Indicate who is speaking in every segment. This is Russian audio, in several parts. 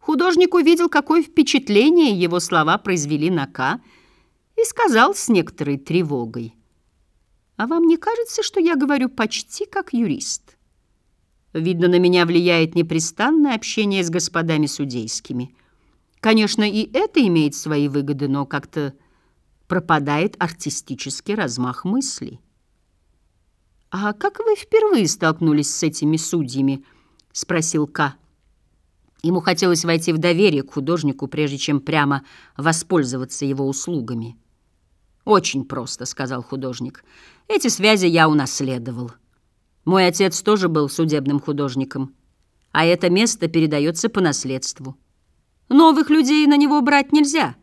Speaker 1: Художник увидел, какое впечатление его слова произвели на К, и сказал с некоторой тревогой, «А вам не кажется, что я говорю почти как юрист? Видно, на меня влияет непрестанное общение с господами судейскими. Конечно, и это имеет свои выгоды, но как-то пропадает артистический размах мыслей». «А как вы впервые столкнулись с этими судьями?» — спросил К. Ему хотелось войти в доверие к художнику, прежде чем прямо воспользоваться его услугами. «Очень просто», — сказал художник. «Эти связи я унаследовал. Мой отец тоже был судебным художником, а это место передается по наследству. Новых людей на него брать нельзя».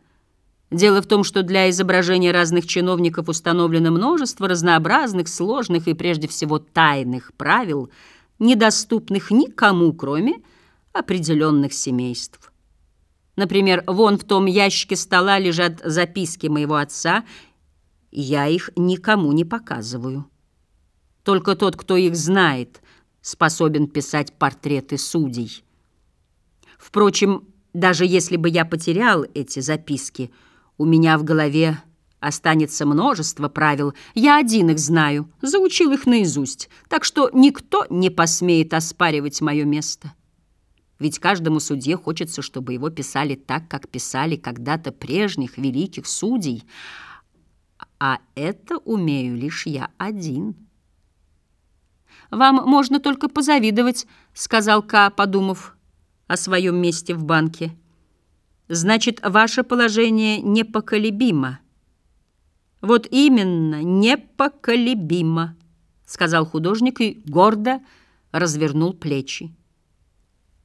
Speaker 1: Дело в том, что для изображения разных чиновников установлено множество разнообразных, сложных и прежде всего тайных правил, недоступных никому, кроме определенных семейств. Например, вон в том ящике стола лежат записки моего отца, я их никому не показываю. Только тот, кто их знает, способен писать портреты судей. Впрочем, даже если бы я потерял эти записки – у меня в голове останется множество правил. Я один их знаю, заучил их наизусть, так что никто не посмеет оспаривать мое место. Ведь каждому судье хочется, чтобы его писали так, как писали когда-то прежних великих судей, а это умею лишь я один. «Вам можно только позавидовать», — сказал Ка, подумав о своем месте в банке. Значит, ваше положение непоколебимо. Вот именно, непоколебимо, сказал художник и гордо развернул плечи.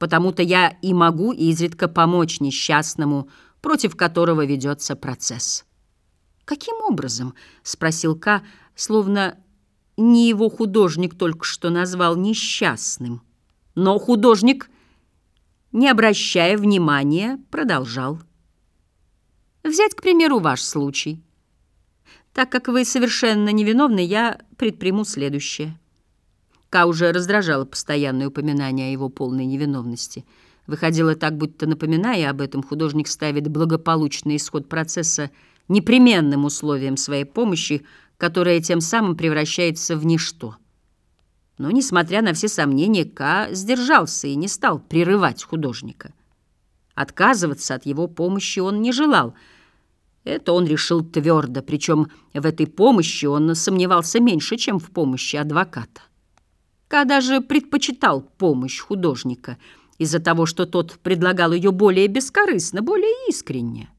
Speaker 1: Потому-то я и могу изредка помочь несчастному, против которого ведется процесс. «Каким образом?» — спросил К, словно не его художник только что назвал несчастным. Но художник не обращая внимания, продолжал. Взять, к примеру, ваш случай. Так как вы совершенно невиновны, я предприму следующее. Ка уже раздражало постоянное упоминание о его полной невиновности. Выходило так, будто, напоминая об этом, художник ставит благополучный исход процесса непременным условием своей помощи, которая тем самым превращается в ничто. Но, несмотря на все сомнения, К сдержался и не стал прерывать художника. Отказываться от его помощи он не желал. Это он решил твердо, причем в этой помощи он сомневался меньше, чем в помощи адвоката. К даже предпочитал помощь художника из-за того, что тот предлагал ее более бескорыстно, более искренне.